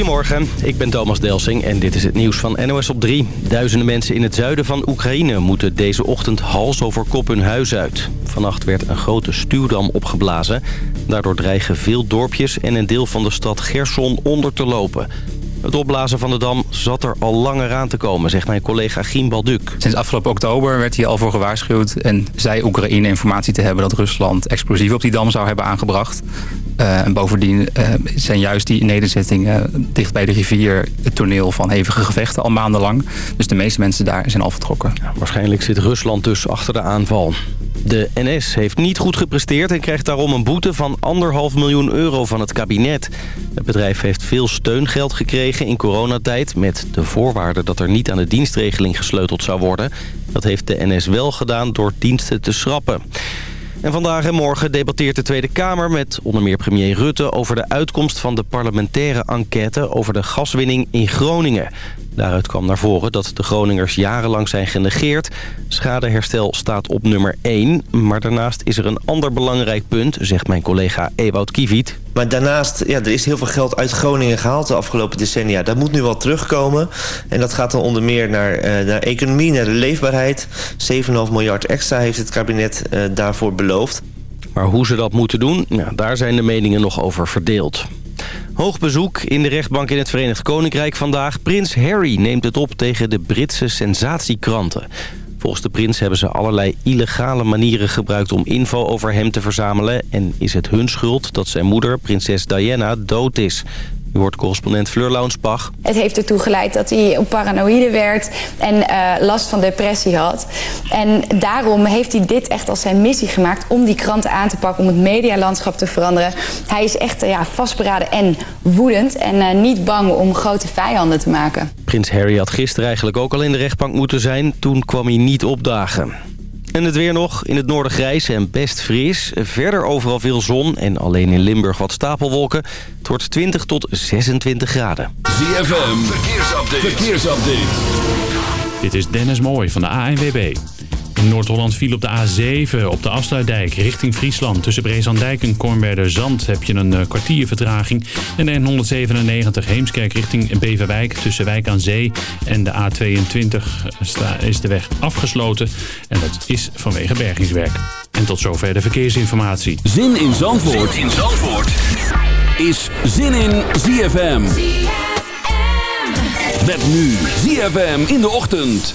Goedemorgen, ik ben Thomas Delsing en dit is het nieuws van NOS op 3. Duizenden mensen in het zuiden van Oekraïne moeten deze ochtend hals over kop hun huis uit. Vannacht werd een grote stuwdam opgeblazen. Daardoor dreigen veel dorpjes en een deel van de stad Gerson onder te lopen. Het opblazen van de dam zat er al langer aan te komen, zegt mijn collega Giem Balduk. Sinds afgelopen oktober werd hier al voor gewaarschuwd... en zei Oekraïne informatie te hebben dat Rusland explosieven op die dam zou hebben aangebracht. Uh, en bovendien uh, zijn juist die nederzettingen dicht bij de rivier... het toneel van hevige gevechten al maandenlang. Dus de meeste mensen daar zijn al vertrokken. Waarschijnlijk zit Rusland dus achter de aanval. De NS heeft niet goed gepresteerd en krijgt daarom een boete van anderhalf miljoen euro van het kabinet. Het bedrijf heeft veel steungeld gekregen in coronatijd... met de voorwaarde dat er niet aan de dienstregeling gesleuteld zou worden. Dat heeft de NS wel gedaan door diensten te schrappen. En vandaag en morgen debatteert de Tweede Kamer met onder meer premier Rutte... over de uitkomst van de parlementaire enquête over de gaswinning in Groningen. Daaruit kwam naar voren dat de Groningers jarenlang zijn genegeerd. Schadeherstel staat op nummer 1. Maar daarnaast is er een ander belangrijk punt, zegt mijn collega Ewout Kiviet. Maar daarnaast, ja, er is heel veel geld uit Groningen gehaald de afgelopen decennia. Dat moet nu wel terugkomen. En dat gaat dan onder meer naar, uh, naar economie, naar de leefbaarheid. 7,5 miljard extra heeft het kabinet uh, daarvoor beloofd. Maar hoe ze dat moeten doen, nou, daar zijn de meningen nog over verdeeld. Hoog bezoek in de rechtbank in het Verenigd Koninkrijk vandaag. Prins Harry neemt het op tegen de Britse sensatiekranten. Volgens de prins hebben ze allerlei illegale manieren gebruikt om info over hem te verzamelen... en is het hun schuld dat zijn moeder, prinses Diana, dood is. U hoort correspondent Fleur Launsbach. Het heeft ertoe geleid dat hij paranoïde werd en uh, last van depressie had. En daarom heeft hij dit echt als zijn missie gemaakt om die kranten aan te pakken, om het medialandschap te veranderen. Hij is echt uh, ja, vastberaden en woedend en uh, niet bang om grote vijanden te maken. Prins Harry had gisteren eigenlijk ook al in de rechtbank moeten zijn. Toen kwam hij niet opdagen. En het weer nog. In het noorden grijs en best fris. Verder overal veel zon en alleen in Limburg wat stapelwolken. Het wordt 20 tot 26 graden. ZFM, verkeersupdate. verkeersupdate. Dit is Dennis Mooij van de ANWB. In Noord-Holland viel op de A7 op de Afsluitdijk richting Friesland. Tussen Brezandijk en Kornwerder Zand heb je een kwartier vertraging. En de N197 Heemskerk richting Beverwijk tussen Wijk aan Zee en de A22 is de weg afgesloten. En dat is vanwege bergingswerk. En tot zover de verkeersinformatie. Zin in Zandvoort, zin in Zandvoort. is Zin in ZFM. ZFM. Met nu ZFM in de ochtend.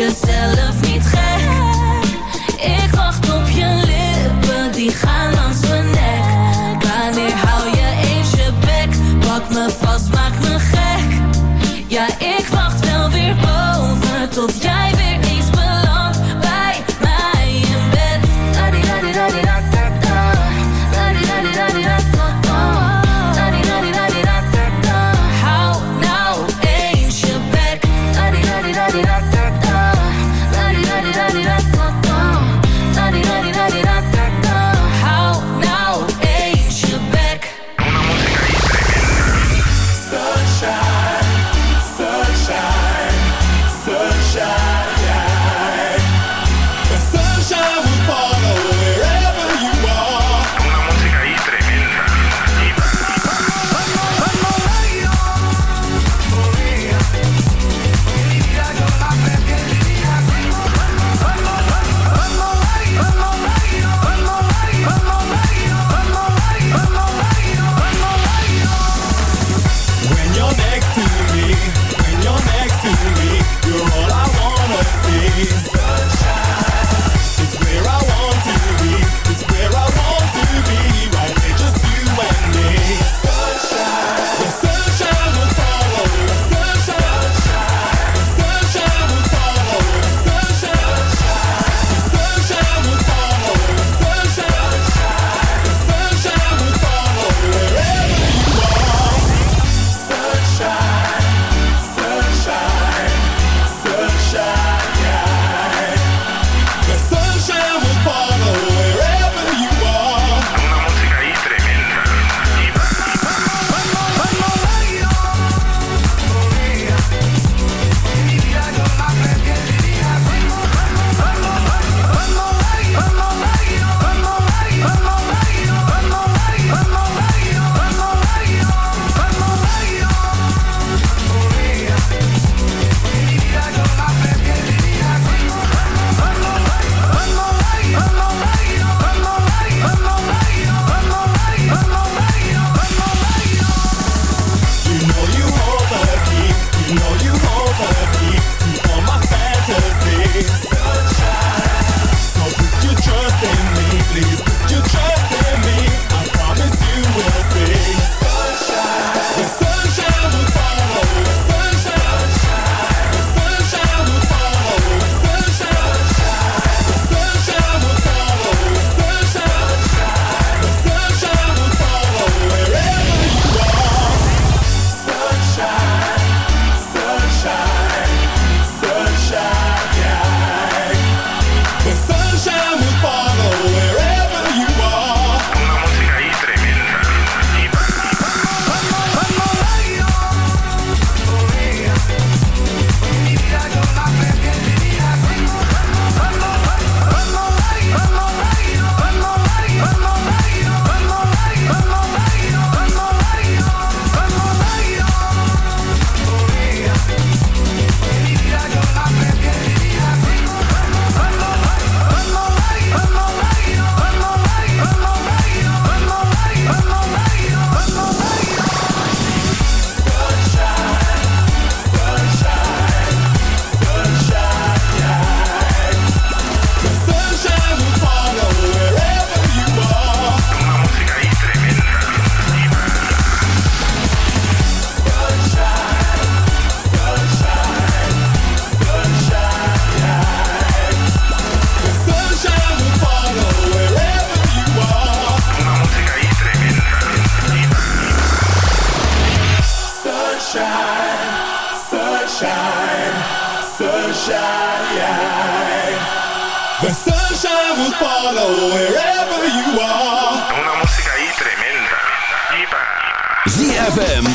jezelf niet gek. Ik wacht op je lippen, die gaan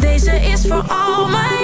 Deze is voor al mijn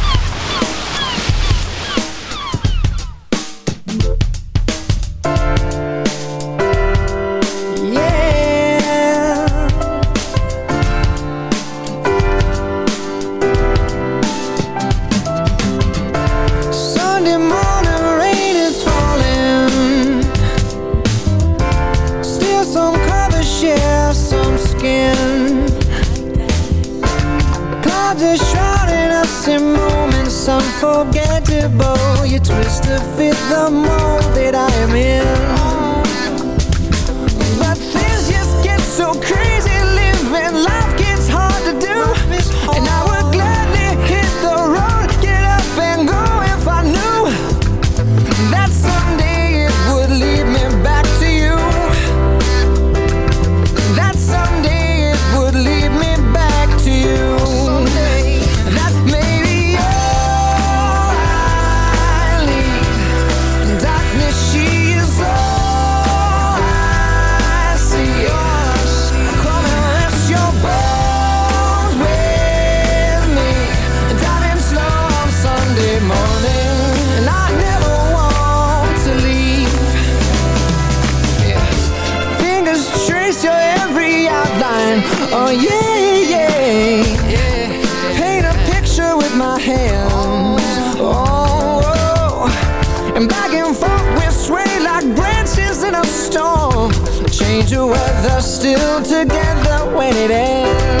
were still together when it ends.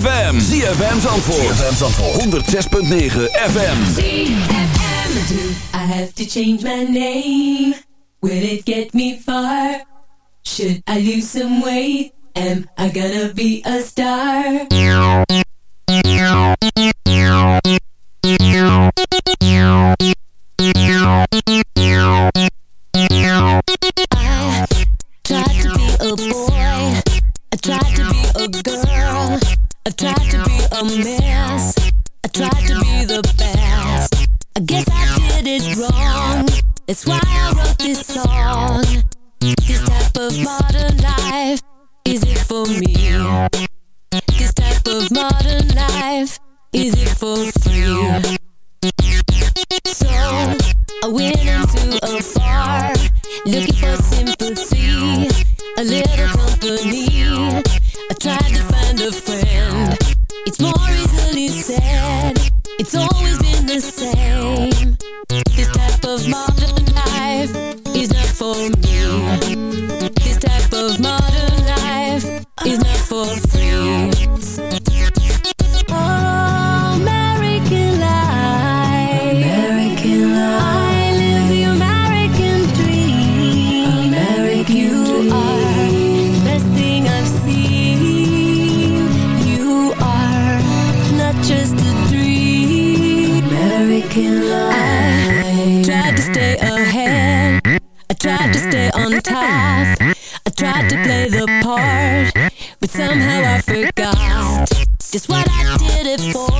ZFM. ZFM Zandvoort. ZFM Zandvoort. 106.9 FM. ZFM. I have to change my name. Will it get me far? Should I lose some weight? To stay on top. I tried to play the part, but somehow I forgot just what I did it for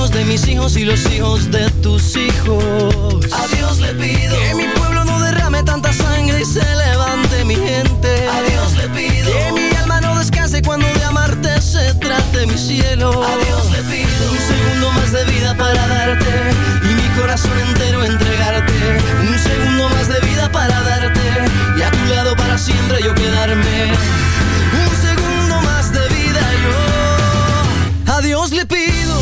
hijos de mis hijos y los hijos de tus hijos. A Dios le pido que mi pueblo no derrame tanta sangre y se levante mi gente. A Dios le pido que mi alma no descanse cuando de amarte se trate mi cielo. A Dios le pido un segundo más de vida para darte y mi corazón entero entregarte. Un segundo más de vida para darte y a tu lado para siempre yo quedarme. Un segundo más de vida yo. A Dios le pido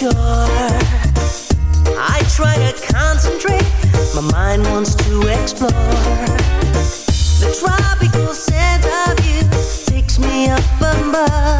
sure. I try to concentrate, my mind wants to explore. The tropical scent of you takes me up above.